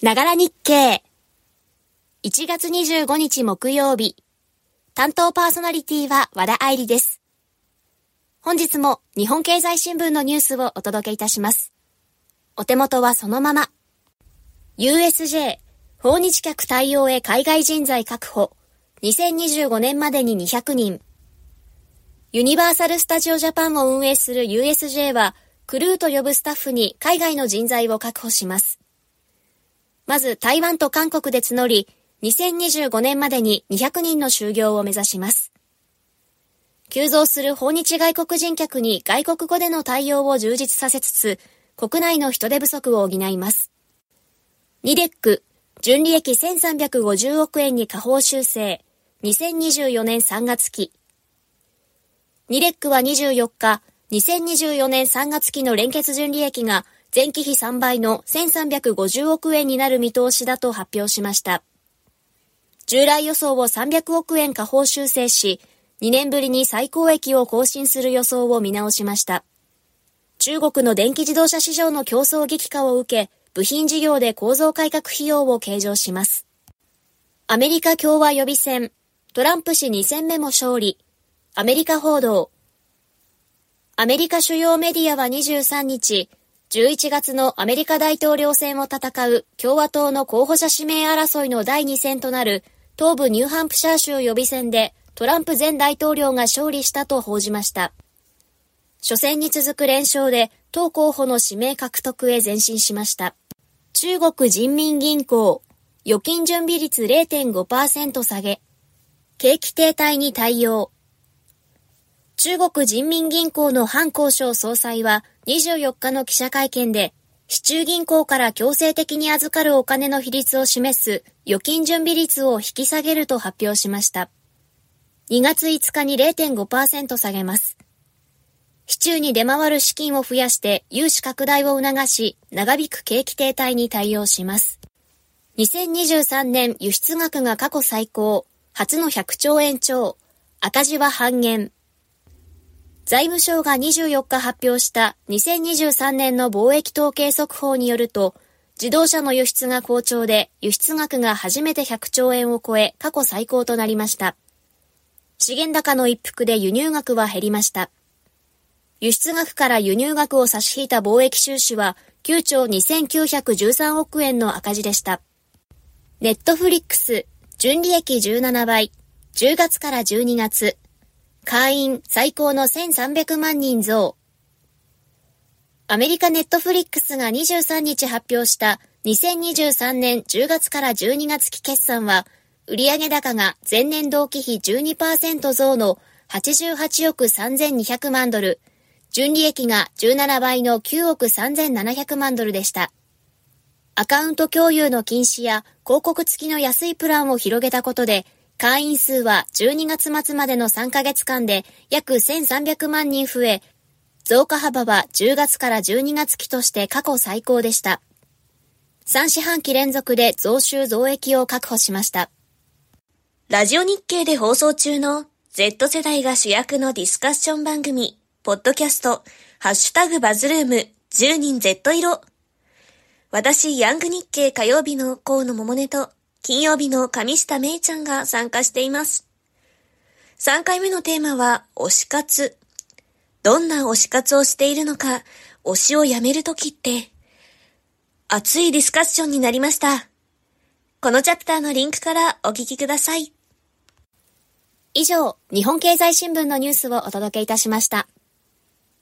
ながら日経。1月25日木曜日。担当パーソナリティは和田愛理です。本日も日本経済新聞のニュースをお届けいたします。お手元はそのまま。USJ、訪日客対応へ海外人材確保。2025年までに200人。ユニバーサル・スタジオ・ジャパンを運営する USJ は、クルーと呼ぶスタッフに海外の人材を確保します。まず台湾と韓国で募り、2025年までに200人の就業を目指します。急増する訪日外国人客に外国語での対応を充実させつつ、国内の人手不足を補います。ニデック、純利益1350億円に下方修正、2024年3月期。ニデックは24日、2024年3月期の連結純利益が前期比3倍の1350億円になる見通しだと発表しました。従来予想を300億円下方修正し、2年ぶりに最高益を更新する予想を見直しました。中国の電気自動車市場の競争激化を受け、部品事業で構造改革費用を計上します。アメリカ共和予備選、トランプ氏2戦目も勝利、アメリカ報道。アメリカ主要メディアは23日、11月のアメリカ大統領選を戦う共和党の候補者指名争いの第2戦となる東部ニューハンプシャー州予備選でトランプ前大統領が勝利したと報じました。初戦に続く連勝で党候補の指名獲得へ前進しました。中国人民銀行預金準備率0.5%下げ、景気停滞に対応。中国人民銀行の反交渉総裁は24日の記者会見で、市中銀行から強制的に預かるお金の比率を示す預金準備率を引き下げると発表しました。2月5日に0.5%下げます。市中に出回る資金を増やして融資拡大を促し、長引く景気停滞に対応します。2023年輸出額が過去最高、初の100兆円超、赤字は半減。財務省が24日発表した2023年の貿易統計速報によると、自動車の輸出が好調で、輸出額が初めて100兆円を超え、過去最高となりました。資源高の一服で輸入額は減りました。輸出額から輸入額を差し引いた貿易収支は9兆2913億円の赤字でした。ネットフリックス、純利益17倍、10月から12月、会員最高の1300万人増。アメリカネットフリックスが23日発表した2023年10月から12月期決算は、売上高が前年同期比12%増の88億3200万ドル、純利益が17倍の9億3700万ドルでした。アカウント共有の禁止や広告付きの安いプランを広げたことで、会員数は12月末までの3ヶ月間で約1300万人増え、増加幅は10月から12月期として過去最高でした。3四半期連続で増収増益を確保しました。ラジオ日経で放送中の Z 世代が主役のディスカッション番組、ポッドキャスト、ハッシュタグバズルーム、10人 Z 色。私、ヤング日経火曜日の河野桃音と、金曜日の上下芽衣ちゃんが参加しています。3回目のテーマは、推し活。どんな推し活をしているのか、推しをやめるときって、熱いディスカッションになりました。このチャプターのリンクからお聞きください。以上、日本経済新聞のニュースをお届けいたしました。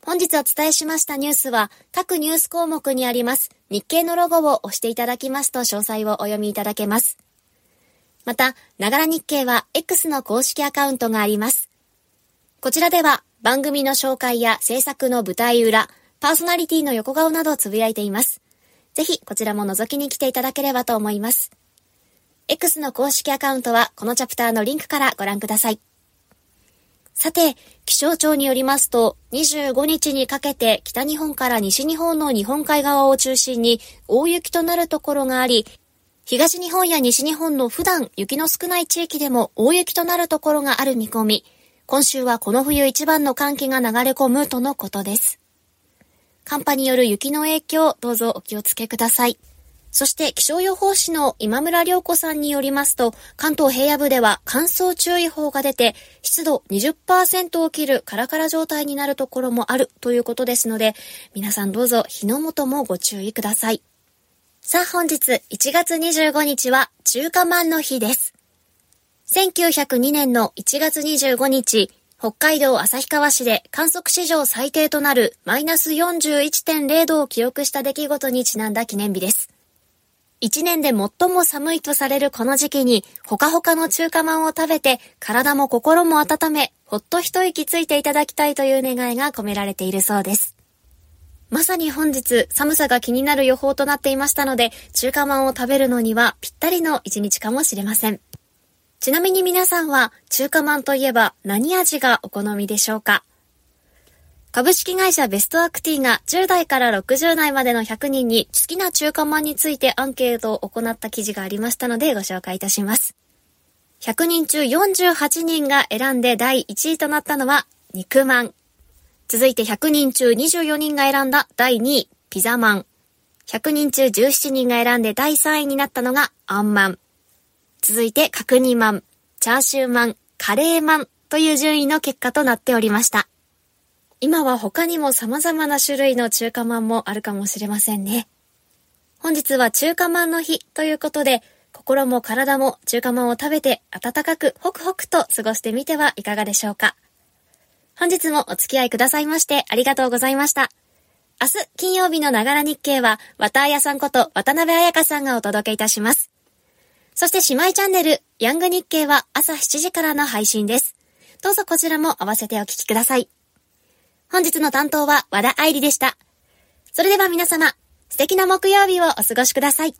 本日お伝えしましたニュースは、各ニュース項目にあります日経のロゴを押していただきますと詳細をお読みいただけます。また、ながら日経は X の公式アカウントがあります。こちらでは番組の紹介や制作の舞台裏、パーソナリティの横顔などをつぶやいています。ぜひこちらも覗きに来ていただければと思います。X の公式アカウントはこのチャプターのリンクからご覧ください。さて、気象庁によりますと、25日にかけて北日本から西日本の日本海側を中心に大雪となるところがあり、東日本や西日本の普段雪の少ない地域でも大雪となるところがある見込み、今週はこの冬一番の寒気が流れ込むとのことです。寒波による雪の影響、どうぞお気をつけください。そして気象予報士の今村良子さんによりますと、関東平野部では乾燥注意報が出て、湿度20%を切るカラカラ状態になるところもあるということですので、皆さんどうぞ火の元もご注意ください。さあ本日1月25日は中華まんの日です。1902年の1月25日、北海道旭川市で観測史上最低となるマイナス41.0度を記録した出来事にちなんだ記念日です。一年で最も寒いとされるこの時期に、ほかほかの中華まんを食べて、体も心も温め、ほっと一息ついていただきたいという願いが込められているそうです。まさに本日、寒さが気になる予報となっていましたので、中華まんを食べるのにはぴったりの一日かもしれません。ちなみに皆さんは、中華まんといえば何味がお好みでしょうか？株式会社ベストアクティが10代から60代までの100人に好きな中華まんについてアンケートを行った記事がありましたのでご紹介いたします。100人中48人が選んで第1位となったのは肉まん。続いて100人中24人が選んだ第2位ピザまん。100人中17人が選んで第3位になったのがあんまん。続いて角煮まん、チャーシューまん、カレーまんという順位の結果となっておりました。今は他にも様々な種類の中華まんもあるかもしれませんね。本日は中華まんの日ということで、心も体も中華まんを食べて温かくホクホクと過ごしてみてはいかがでしょうか。本日もお付き合いくださいましてありがとうございました。明日金曜日のながら日経は、綿彩さんこと渡辺彩香さんがお届けいたします。そして姉妹チャンネル、ヤング日経は朝7時からの配信です。どうぞこちらも合わせてお聞きください。本日の担当は和田愛理でした。それでは皆様、素敵な木曜日をお過ごしください。